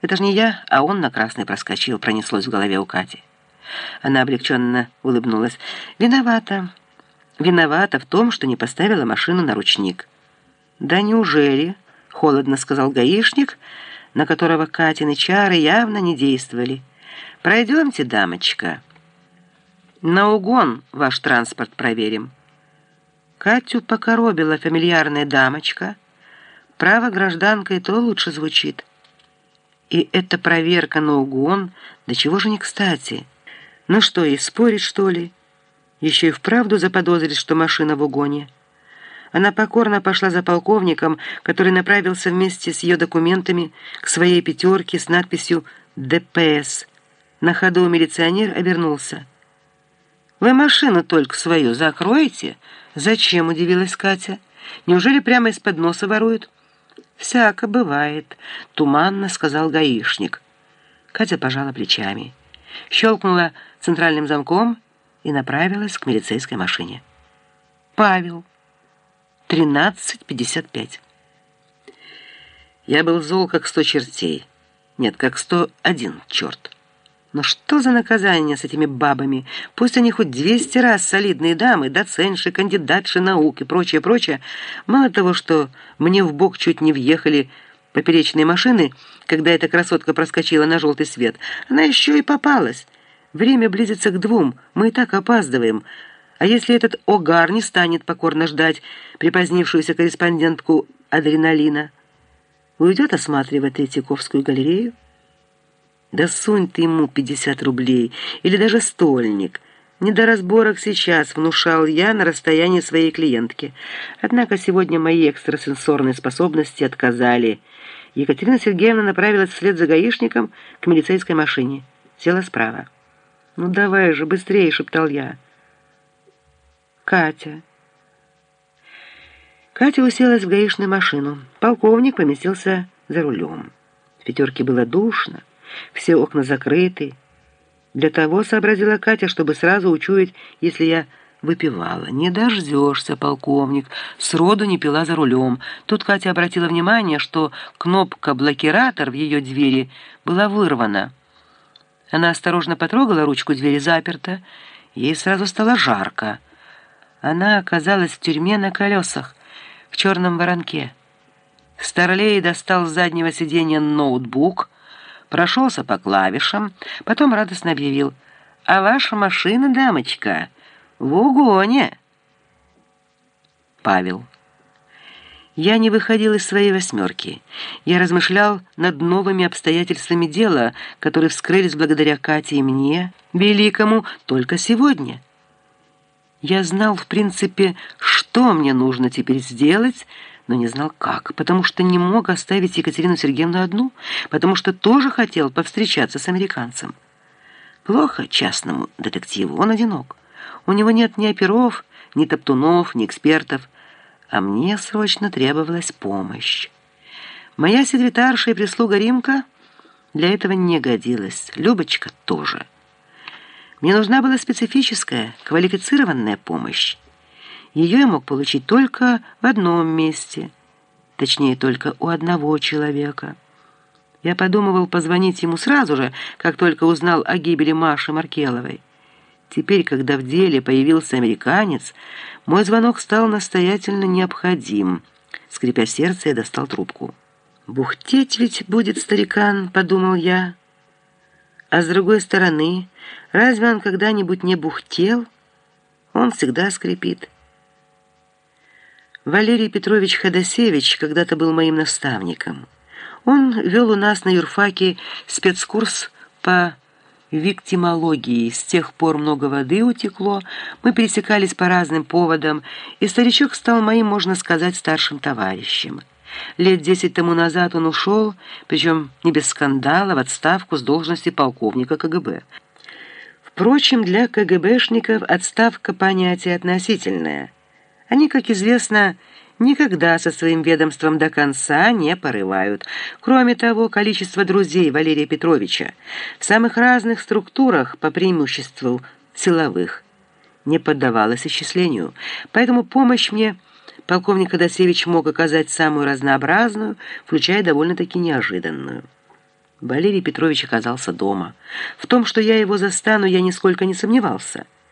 Это же не я, а он на красный проскочил, пронеслось в голове у Кати. Она облегченно улыбнулась. «Виновата. Виновата в том, что не поставила машину на ручник». «Да неужели?» — холодно сказал гаишник, на которого Катины чары явно не действовали. «Пройдемте, дамочка. На угон ваш транспорт проверим». Катю покоробила фамильярная дамочка. Право гражданка и то лучше звучит. И эта проверка на угон, да чего же не кстати. Ну что, и спорить, что ли? Еще и вправду заподозрит, что машина в угоне. Она покорно пошла за полковником, который направился вместе с ее документами к своей пятерке с надписью «ДПС». На ходу милиционер обернулся. «Вы машину только свою закроете?» «Зачем?» — удивилась Катя. «Неужели прямо из-под носа воруют?» «Всяко бывает», — туманно сказал гаишник. Катя пожала плечами, щелкнула центральным замком и направилась к милицейской машине. «Павел, 13.55». Я был зол, как сто чертей. Нет, как сто один черт. Но что за наказание с этими бабами? Пусть они хоть двести раз солидные дамы, доценши, кандидатши наук и прочее, прочее. Мало того, что мне в бок чуть не въехали поперечные машины, когда эта красотка проскочила на желтый свет, она еще и попалась. Время близится к двум, мы и так опаздываем. А если этот огар не станет покорно ждать припозднившуюся корреспондентку адреналина? Уйдет осматривать Третьяковскую галерею? Да сунь ты ему 50 рублей или даже стольник. Не до разборок сейчас, внушал я на расстоянии своей клиентки. Однако сегодня мои экстрасенсорные способности отказали. Екатерина Сергеевна направилась вслед за гаишником к милицейской машине. Села справа. «Ну давай же, быстрее!» — шептал я. «Катя». Катя уселась в гаишную машину. Полковник поместился за рулем. В пятерке было душно все окна закрыты. Для того сообразила Катя, чтобы сразу учуять, если я выпивала. «Не дождешься, полковник. Сроду не пила за рулем». Тут Катя обратила внимание, что кнопка-блокиратор в ее двери была вырвана. Она осторожно потрогала ручку двери заперта. Ей сразу стало жарко. Она оказалась в тюрьме на колесах, в черном воронке. Старлей достал с заднего сиденья ноутбук — прошелся по клавишам, потом радостно объявил «А ваша машина, дамочка, в угоне!» Павел. Я не выходил из своей восьмерки. Я размышлял над новыми обстоятельствами дела, которые вскрылись благодаря Кате и мне, великому, только сегодня. Я знал, в принципе, что мне нужно теперь сделать, но не знал как, потому что не мог оставить Екатерину Сергеевну одну, потому что тоже хотел повстречаться с американцем. Плохо частному детективу, он одинок. У него нет ни оперов, ни топтунов, ни экспертов, а мне срочно требовалась помощь. Моя секретарша и прислуга Римка для этого не годилась, Любочка тоже. Мне нужна была специфическая, квалифицированная помощь. Ее я мог получить только в одном месте, точнее, только у одного человека. Я подумывал позвонить ему сразу же, как только узнал о гибели Маши Маркеловой. Теперь, когда в деле появился американец, мой звонок стал настоятельно необходим. Скрипя сердце, я достал трубку. «Бухтеть ведь будет старикан», — подумал я. А с другой стороны, разве он когда-нибудь не бухтел? Он всегда скрипит. Валерий Петрович Ходосевич когда-то был моим наставником. Он вел у нас на юрфаке спецкурс по виктимологии. С тех пор много воды утекло, мы пересекались по разным поводам, и старичок стал моим, можно сказать, старшим товарищем. Лет десять тому назад он ушел, причем не без скандала, в отставку с должности полковника КГБ. Впрочем, для КГБшников отставка понятие относительное – они, как известно, никогда со своим ведомством до конца не порывают. Кроме того, количество друзей Валерия Петровича в самых разных структурах, по преимуществу силовых, не поддавалось исчислению. Поэтому помощь мне полковник Ходосевич мог оказать самую разнообразную, включая довольно-таки неожиданную. Валерий Петрович оказался дома. В том, что я его застану, я нисколько не сомневался –